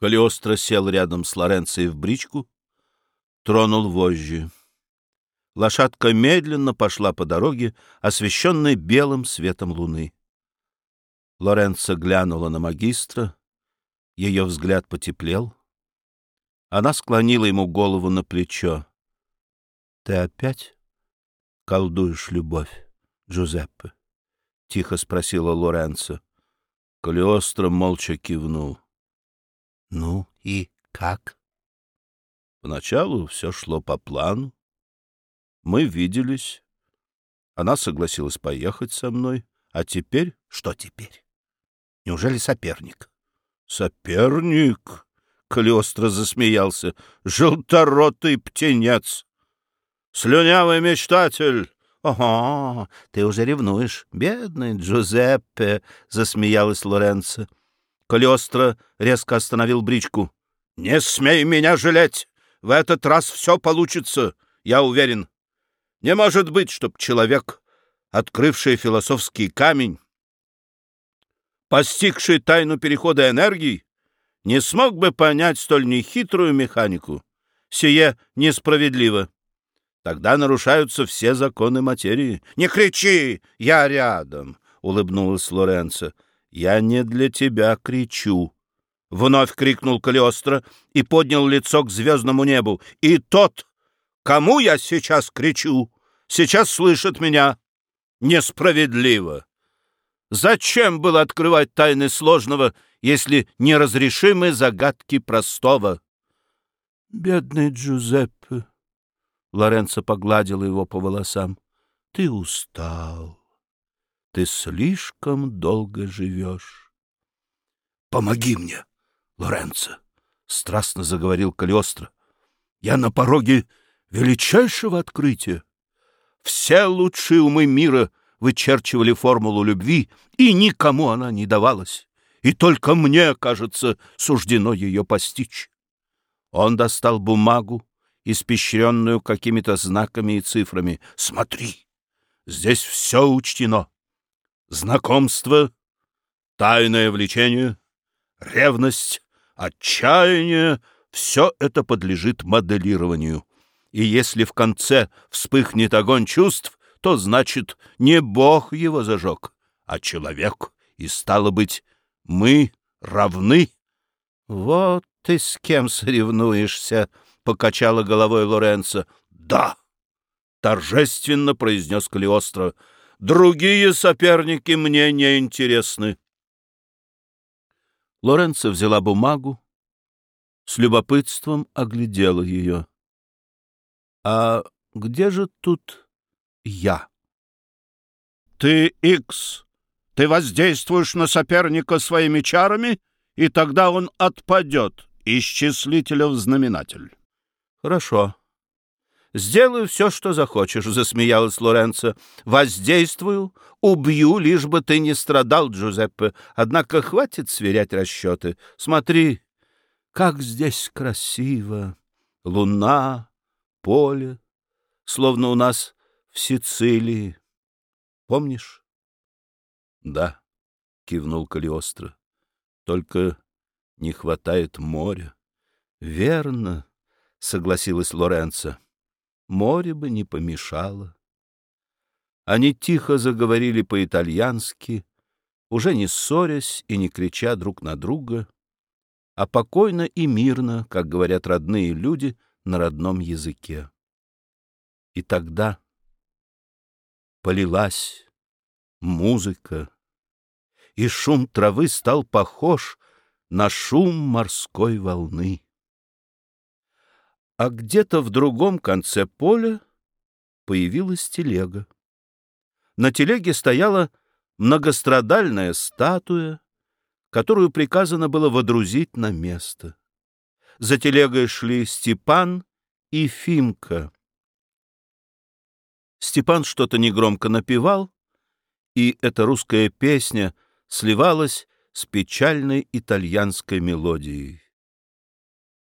Калиостро сел рядом с Лоренцией в бричку, тронул вожжи. Лошадка медленно пошла по дороге, освещенной белым светом луны. Лоренцо глянула на магистра, ее взгляд потеплел. Она склонила ему голову на плечо. — Ты опять колдуешь любовь, Джузеппе? — тихо спросила Лоренцо. Калиостро молча кивнул. — Ну и как? Поначалу все шло по плану. Мы виделись. Она согласилась поехать со мной. А теперь... Что теперь? Неужели соперник? Соперник? Калиостро засмеялся. Желторотый птенец. Слюнявый мечтатель. «Ого, ты уже ревнуешь, бедный Джузеппе!» — засмеялась Лоренцо. Калиостро резко остановил бричку. «Не смей меня жалеть! В этот раз все получится, я уверен. Не может быть, чтоб человек, открывший философский камень, постигший тайну перехода энергии, не смог бы понять столь нехитрую механику. Сие несправедливо. Тогда нарушаются все законы материи. — Не кричи! Я рядом! — улыбнулась Лоренцо. «Я не для тебя кричу!» Вновь крикнул Калиостро и поднял лицо к звездному небу. «И тот, кому я сейчас кричу, сейчас слышит меня несправедливо!» Зачем было открывать тайны сложного, если неразрешимы загадки простого? Бедный Джузеппе! Лоренцо погладил его по волосам. Ты устал ты слишком долго живешь. — Помоги мне, Лоренцо, — страстно заговорил Калиостро. — Я на пороге величайшего открытия. Все лучшие умы мира вычерчивали формулу любви, и никому она не давалась. И только мне, кажется, суждено ее постичь. Он достал бумагу, испещренную какими-то знаками и цифрами. «Смотри, здесь все учтено знакомство, тайное влечение, ревность, отчаяние — все это подлежит моделированию. И если в конце вспыхнет огонь чувств, то значит не Бог его зажег, а человек, и стало быть, мы равны. — Вот ты с кем соревнуешься, — покачала головой Лоренцо. — Да, — торжественно произнес Калиостро, — Другие соперники мне не интересны. Лоренцо взяла бумагу, с любопытством оглядела ее. — А где же тут я? — Ты Икс. Ты воздействуешь на соперника своими чарами, и тогда он отпадет из числителя в знаменатель. — Хорошо. «Сделаю все, что захочешь», — засмеялась Лоренцо. «Воздействую, убью, лишь бы ты не страдал, Джузеппе. Однако хватит сверять расчеты. Смотри, как здесь красиво. Луна, поле, словно у нас в Сицилии. Помнишь?» «Да», — кивнул Калиостро. «Только не хватает моря». «Верно», — согласилась Лоренцо море бы не помешало. Они тихо заговорили по-итальянски, уже не ссорясь и не крича друг на друга, а покойно и мирно, как говорят родные люди на родном языке. И тогда полилась музыка, и шум травы стал похож на шум морской волны а где-то в другом конце поля появилась телега. На телеге стояла многострадальная статуя, которую приказано было водрузить на место. За телегой шли Степан и Фимка. Степан что-то негромко напевал, и эта русская песня сливалась с печальной итальянской мелодией.